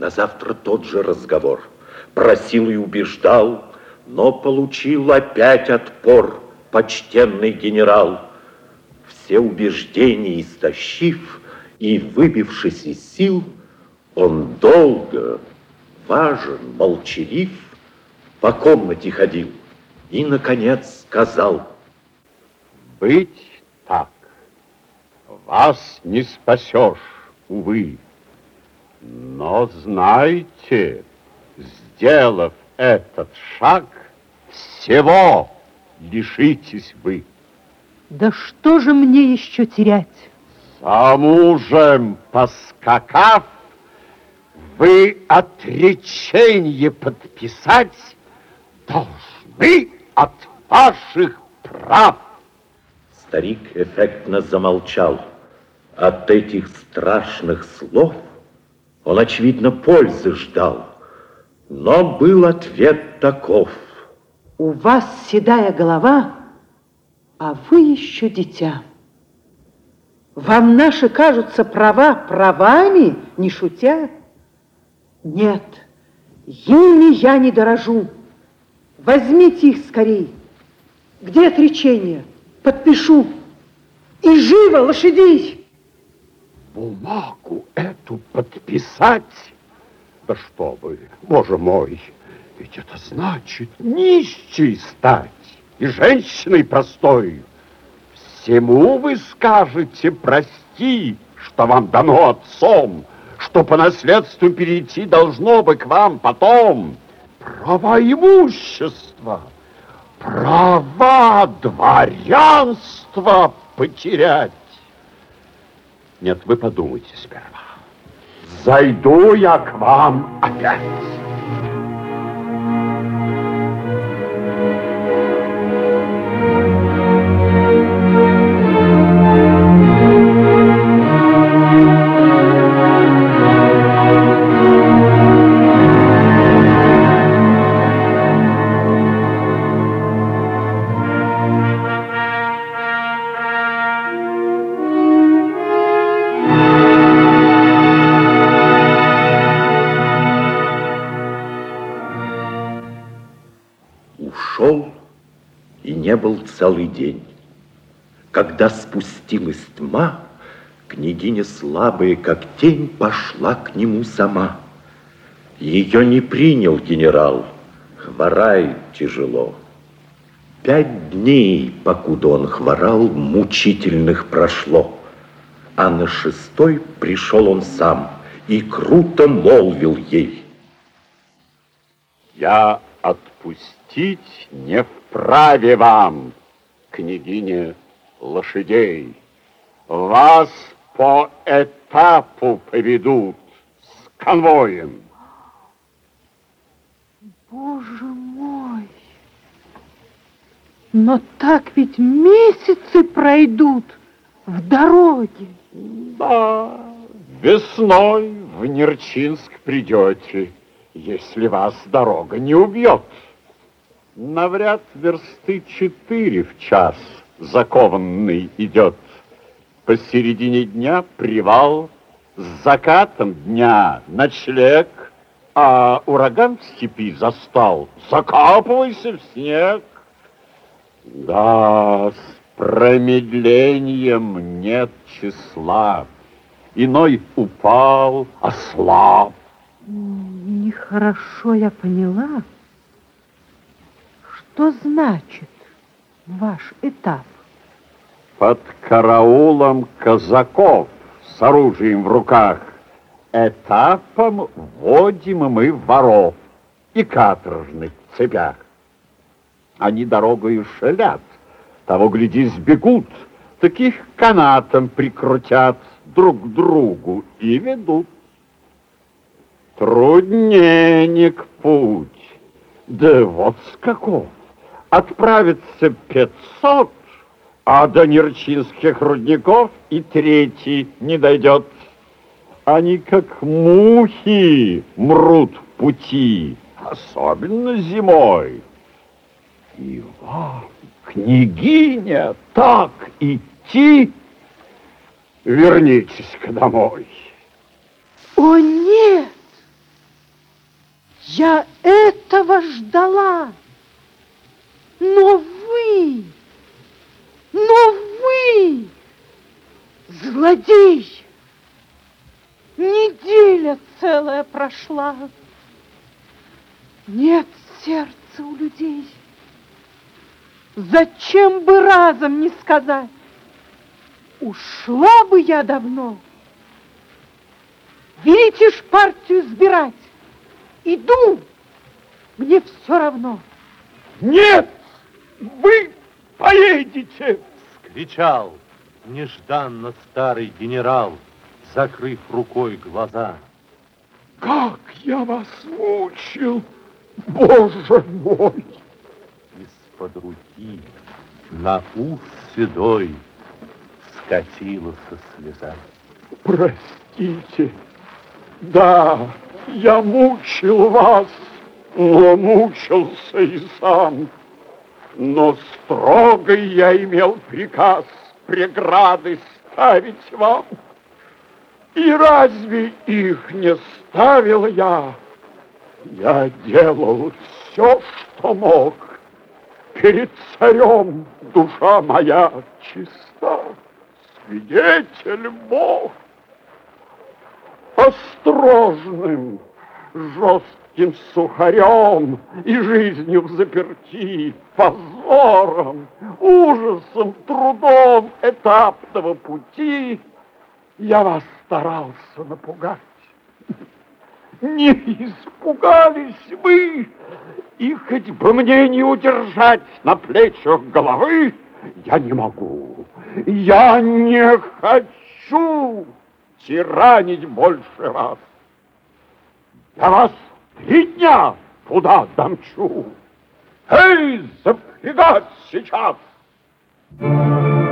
На завтра тот же разговор. Просил и убеждал, но получил опять отпор почтенный генерал. Все убеждения истощив и выбившись из сил, он долго, важен, молчалив, по комнате ходил и, наконец, сказал. Быть так, вас не спасешь, увы. Но знайте, сделав этот шаг, всего лишитесь вы. Да что же мне еще терять? Замужем поскакав, вы отречение подписать должны от ваших прав. Старик эффектно замолчал. От этих страшных слов он, очевидно, пользы ждал. Но был ответ таков. У вас седая голова, а вы еще дитя. Вам наши кажутся права правами, не шутя? Нет, ими я не дорожу. Возьмите их скорей. Где отречение? Подпишу. И живо лошадей. Бумагу эту подписать? Да что вы, боже мой, ведь это значит нищей стать и женщиной простой. Всему вы скажете прости, что вам дано отцом, что по наследству перейти должно бы к вам потом. Права имущества, права дворянства потерять. Нет, вы подумайте сперва. Зайду я к вам опять. Не был целый день. Когда спустилась тьма, княгиня слабая, как тень, пошла к нему сама. Ее не принял генерал, хворает тяжело. Пять дней, покуда он хворал, мучительных прошло. А на шестой пришел он сам и круто молвил ей. Я отпустить не вправе вам, княгиня лошадей. Вас по этапу поведут с конвоем. Боже мой! Но так ведь месяцы пройдут в дороге. Да, весной в Нерчинск придете, если вас дорога не убьет. Навряд версты четыре в час закованный идет. Посередине дня привал, с закатом дня ночлег, а ураган в степи застал, закапывайся в снег. Да, с промедлением нет числа. Иной упал, ослаб. Нехорошо я поняла. Что значит ваш этап? Под караулом казаков с оружием в руках этапом вводим мы воров и каторжных в цепях. Они дорогою шалят, того, гляди, сбегут, таких канатом прикрутят друг к другу и ведут. Трудненек путь, да вот с каков отправится 500, а до Нерчинских рудников и третий не дойдет. Они как мухи мрут пути, особенно зимой. И вам, княгиня, так идти, вернитесь-ка домой. О, нет! Я этого ждала. Но вы, но вы, злодей, неделя целая прошла. Нет сердца у людей. Зачем бы разом не сказать? Ушла бы я давно. Велите ж партию сбирать. Иду, мне все равно. Нет, вы поедете! Скричал нежданно старый генерал, закрыв рукой глаза. Как я вас мучил, Боже мой! Из-под руки на ус седой скатилась слеза. Простите, да, я мучил вас, но мучился и сам. Но строгой я имел приказ преграды ставить вам. И разве их не ставил я? Я делал все, что мог. Перед царем душа моя чиста, свидетель Бог. Осторожным, жестким сухарем и жизнью заперти, позором, ужасом, трудом этапного пути я вас старался напугать. Не испугались вы, и хоть бы мне не удержать на плечах головы, я не могу, я не хочу тиранить больше вас. Я вас три дня туда домчу. Эй, запрягать сейчас! Thank you.